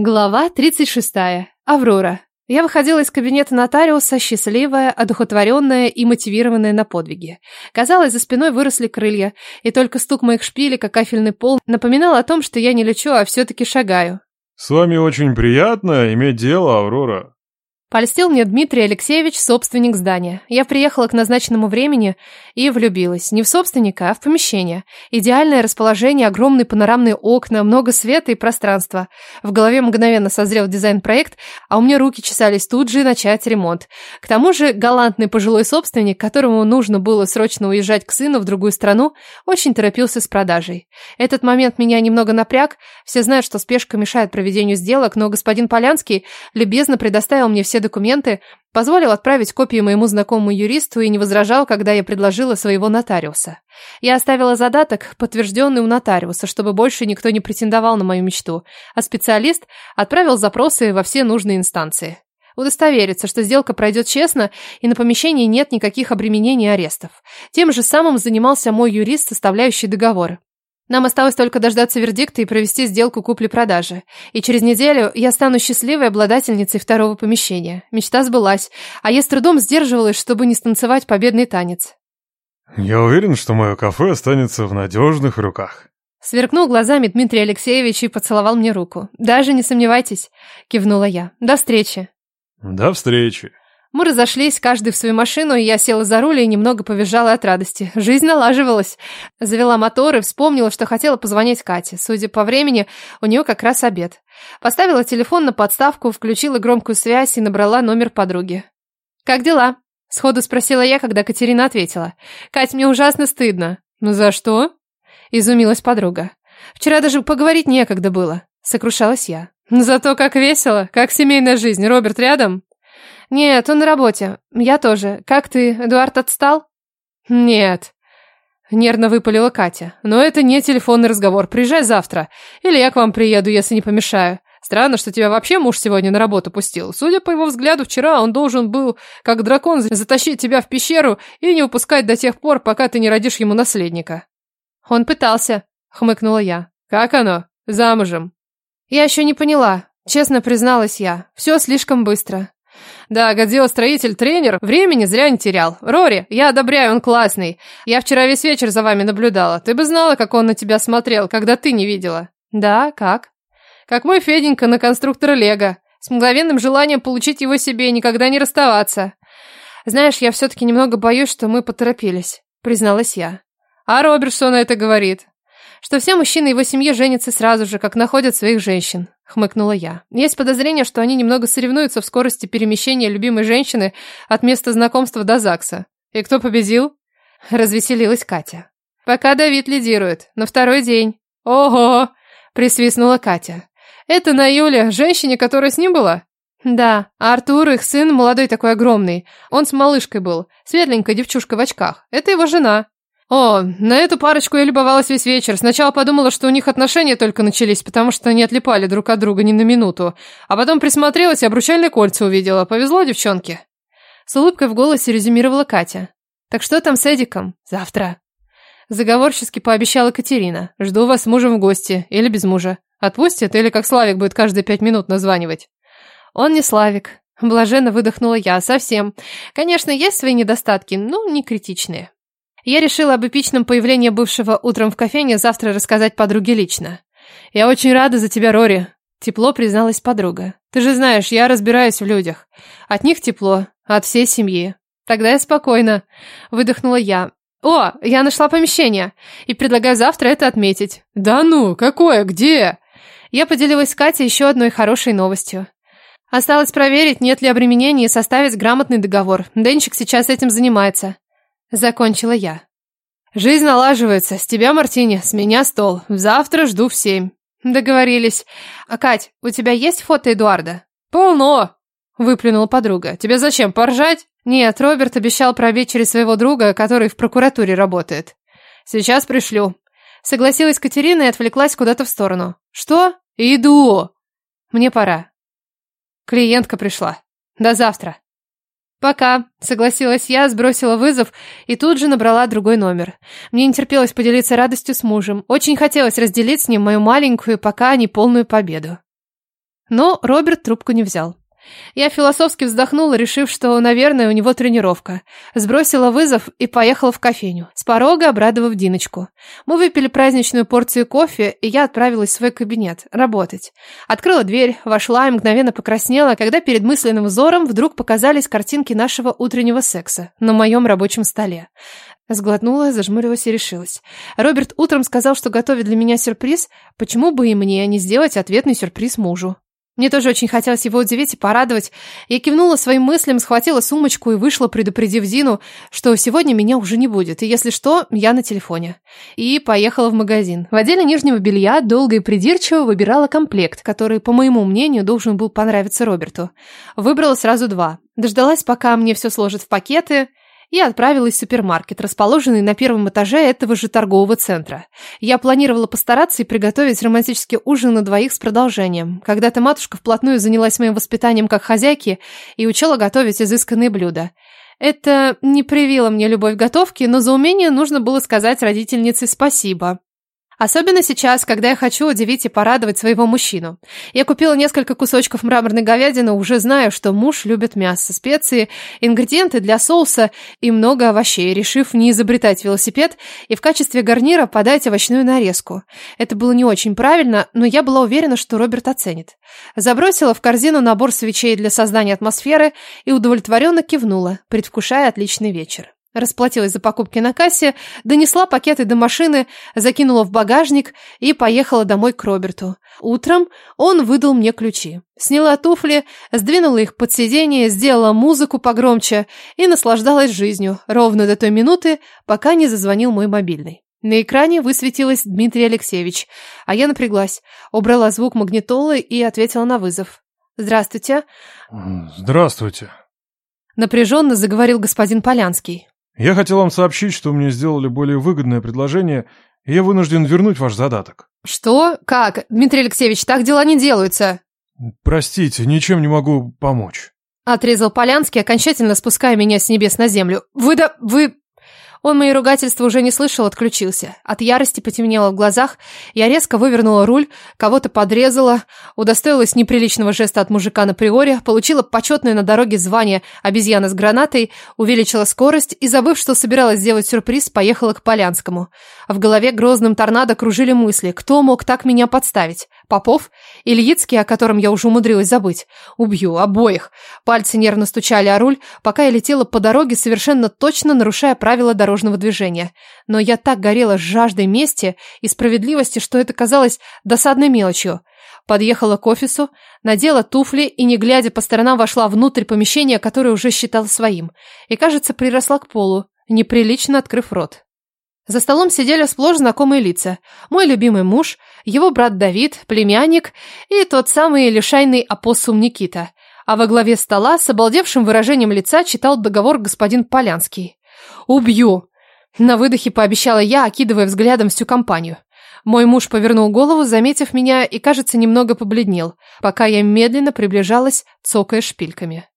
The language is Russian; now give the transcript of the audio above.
Глава 36. Аврора. Я выходила из кабинета нотариуса счастливая, одухотворенная и мотивированная на подвиги. Казалось, за спиной выросли крылья, и только стук моих шпилек о кафельный пол напоминал о том, что я не лечу, а все-таки шагаю. «С вами очень приятно иметь дело, Аврора», Польстил мне Дмитрий Алексеевич, собственник здания. Я приехала к назначенному времени и влюбилась. Не в собственника, а в помещение. Идеальное расположение, огромные панорамные окна, много света и пространства. В голове мгновенно созрел дизайн-проект, а у меня руки чесались тут же начать ремонт. К тому же галантный пожилой собственник, которому нужно было срочно уезжать к сыну в другую страну, очень торопился с продажей. Этот момент меня немного напряг. Все знают, что спешка мешает проведению сделок, но господин Полянский любезно предоставил мне все все документы, позволил отправить копии моему знакомому юристу и не возражал, когда я предложила своего нотариуса. Я оставила задаток, подтвержденный у нотариуса, чтобы больше никто не претендовал на мою мечту, а специалист отправил запросы во все нужные инстанции. Удостовериться, что сделка пройдет честно и на помещении нет никаких обременений и арестов. Тем же самым занимался мой юрист, составляющий договор. Нам осталось только дождаться вердикта и провести сделку купли-продажи. И через неделю я стану счастливой обладательницей второго помещения. Мечта сбылась, а я с трудом сдерживалась, чтобы не станцевать победный танец. «Я уверен, что мое кафе останется в надежных руках». Сверкнул глазами Дмитрий Алексеевич и поцеловал мне руку. «Даже не сомневайтесь», — кивнула я. «До встречи». «До встречи». Мы разошлись, каждый в свою машину, и я села за руль и немного повизжала от радости. Жизнь налаживалась. Завела мотор и вспомнила, что хотела позвонить Кате. Судя по времени, у нее как раз обед. Поставила телефон на подставку, включила громкую связь и набрала номер подруги. «Как дела?» – сходу спросила я, когда Катерина ответила. «Кать, мне ужасно стыдно». «Ну за что?» – изумилась подруга. «Вчера даже поговорить некогда было», – сокрушалась я. «Зато как весело, как семейная жизнь. Роберт рядом?» «Нет, он на работе. Я тоже. Как ты, Эдуард отстал?» «Нет», — нервно выпалила Катя. «Но это не телефонный разговор. Приезжай завтра. Или я к вам приеду, если не помешаю. Странно, что тебя вообще муж сегодня на работу пустил. Судя по его взгляду, вчера он должен был, как дракон, затащить тебя в пещеру и не выпускать до тех пор, пока ты не родишь ему наследника». «Он пытался», — хмыкнула я. «Как оно? Замужем?» «Я еще не поняла», — честно призналась я. «Все слишком быстро. Да, Годзилла-строитель, тренер, времени зря не терял. Рори, я одобряю, он классный. Я вчера весь вечер за вами наблюдала. Ты бы знала, как он на тебя смотрел, когда ты не видела. Да, как? Как мой Феденька на конструктора Лего. С мгновенным желанием получить его себе и никогда не расставаться. Знаешь, я все-таки немного боюсь, что мы поторопились, призналась я. А Роберт что на это говорит? что все мужчины его семьи женятся сразу же, как находят своих женщин», — хмыкнула я. «Есть подозрение, что они немного соревнуются в скорости перемещения любимой женщины от места знакомства до ЗАГСа. И кто победил?» — развеселилась Катя. «Пока Давид лидирует. На второй день». «Ого!» — присвистнула Катя. «Это на Юле, женщине, которая с ним была?» «Да, а Артур, их сын, молодой такой огромный. Он с малышкой был, светленькая девчушка в очках. Это его жена». О, на эту парочку я любовалась весь вечер. Сначала подумала, что у них отношения только начались, потому что они отлипали друг от друга ни на минуту. А потом присмотрелась и обручальные кольца увидела. Повезло девчонке. С улыбкой в голосе резюмировала Катя. Так что там с Эдиком? Завтра. Заговорчески пообещала Катерина. Жду вас с мужем в гости. Или без мужа. Отпустит или как Славик будет каждые пять минут названивать? Он не Славик. Блаженно выдохнула я. Совсем. Конечно, есть свои недостатки, но не критичные. Я решила об эпичном появлении бывшего утром в кофейне завтра рассказать подруге лично. «Я очень рада за тебя, Рори», — тепло призналась подруга. «Ты же знаешь, я разбираюсь в людях. От них тепло, от всей семьи. Тогда я спокойно», — выдохнула я. «О, я нашла помещение и предлагаю завтра это отметить». «Да ну, какое, где?» Я поделилась с Катей еще одной хорошей новостью. Осталось проверить, нет ли обременений и составить грамотный договор. Денчик сейчас этим занимается. Закончила я. Жизнь налаживается. С тебя, Мартини, с меня стол. Завтра жду в семь. Договорились. А, Кать, у тебя есть фото Эдуарда? Полно! Выплюнула подруга. Тебе зачем, поржать? Нет, Роберт обещал пробить через своего друга, который в прокуратуре работает. Сейчас пришлю. Согласилась Катерина и отвлеклась куда-то в сторону. Что? Иду. Мне пора. Клиентка пришла. До завтра. «Пока», — согласилась я, сбросила вызов и тут же набрала другой номер. Мне не терпелось поделиться радостью с мужем. Очень хотелось разделить с ним мою маленькую, пока не полную победу. Но Роберт трубку не взял. Я философски вздохнула, решив, что, наверное, у него тренировка. Сбросила вызов и поехала в кофейню, с порога обрадовав Диночку. Мы выпили праздничную порцию кофе, и я отправилась в свой кабинет работать. Открыла дверь, вошла и мгновенно покраснела, когда перед мысленным взором вдруг показались картинки нашего утреннего секса на моем рабочем столе. Сглотнула, зажмурилась и решилась. Роберт утром сказал, что готовит для меня сюрприз, почему бы и мне не сделать ответный сюрприз мужу. Мне тоже очень хотелось его удивить и порадовать. Я кивнула своим мыслям, схватила сумочку и вышла, предупредив Зину, что сегодня меня уже не будет, и если что, я на телефоне. И поехала в магазин. В отделе нижнего белья долго и придирчиво выбирала комплект, который, по моему мнению, должен был понравиться Роберту. Выбрала сразу два. Дождалась, пока мне все сложат в пакеты, и отправилась в супермаркет, расположенный на первом этаже этого же торгового центра. Я планировала постараться и приготовить романтический ужин на двоих с продолжением. Когда-то матушка вплотную занялась моим воспитанием как хозяйки и учила готовить изысканные блюда. Это не привило мне любовь к готовке, но за умение нужно было сказать родительнице спасибо. Особенно сейчас, когда я хочу удивить и порадовать своего мужчину. Я купила несколько кусочков мраморной говядины, уже знаю, что муж любит мясо, специи, ингредиенты для соуса и много овощей, решив не изобретать велосипед и в качестве гарнира подать овощную нарезку. Это было не очень правильно, но я была уверена, что Роберт оценит. Забросила в корзину набор свечей для создания атмосферы и удовлетворенно кивнула, предвкушая отличный вечер. Расплатилась за покупки на кассе, донесла пакеты до машины, закинула в багажник и поехала домой к Роберту. Утром он выдал мне ключи. Сняла туфли, сдвинула их под сиденье, сделала музыку погромче и наслаждалась жизнью, ровно до той минуты, пока не зазвонил мой мобильный. На экране высветилась Дмитрий Алексеевич, а я напряглась, убрала звук магнитолы и ответила на вызов. «Здравствуйте». «Здравствуйте». Напряженно заговорил господин Полянский. Я хотел вам сообщить, что мне сделали более выгодное предложение, и я вынужден вернуть ваш задаток. Что? Как? Дмитрий Алексеевич, так дела не делаются. Простите, ничем не могу помочь. Отрезал Полянский, окончательно спуская меня с небес на землю. Вы да... вы... Он мои ругательства уже не слышал, отключился. От ярости потемнело в глазах. Я резко вывернула руль, кого-то подрезала, удостоилась неприличного жеста от мужика на приоре, получила почетное на дороге звание обезьяна с гранатой, увеличила скорость и, забыв, что собиралась сделать сюрприз, поехала к Полянскому. В голове грозным торнадо кружили мысли, кто мог так меня подставить? Попов? Ильицкий, о котором я уже умудрилась забыть? Убью обоих. Пальцы нервно стучали о руль, пока я летела по дороге, совершенно точно нарушая правила дорожного движения. Но я так горела жаждой мести и справедливости, что это казалось досадной мелочью. Подъехала к офису, надела туфли и, не глядя по сторонам, вошла внутрь помещения, которое уже считала своим. И, кажется, приросла к полу, неприлично открыв рот. За столом сидели сплошь знакомые лица. Мой любимый муж, его брат Давид, племянник и тот самый лишайный опоссум Никита. А во главе стола с обалдевшим выражением лица читал договор господин Полянский. «Убью!» На выдохе пообещала я, окидывая взглядом всю компанию. Мой муж повернул голову, заметив меня, и, кажется, немного побледнел, пока я медленно приближалась, цокая шпильками.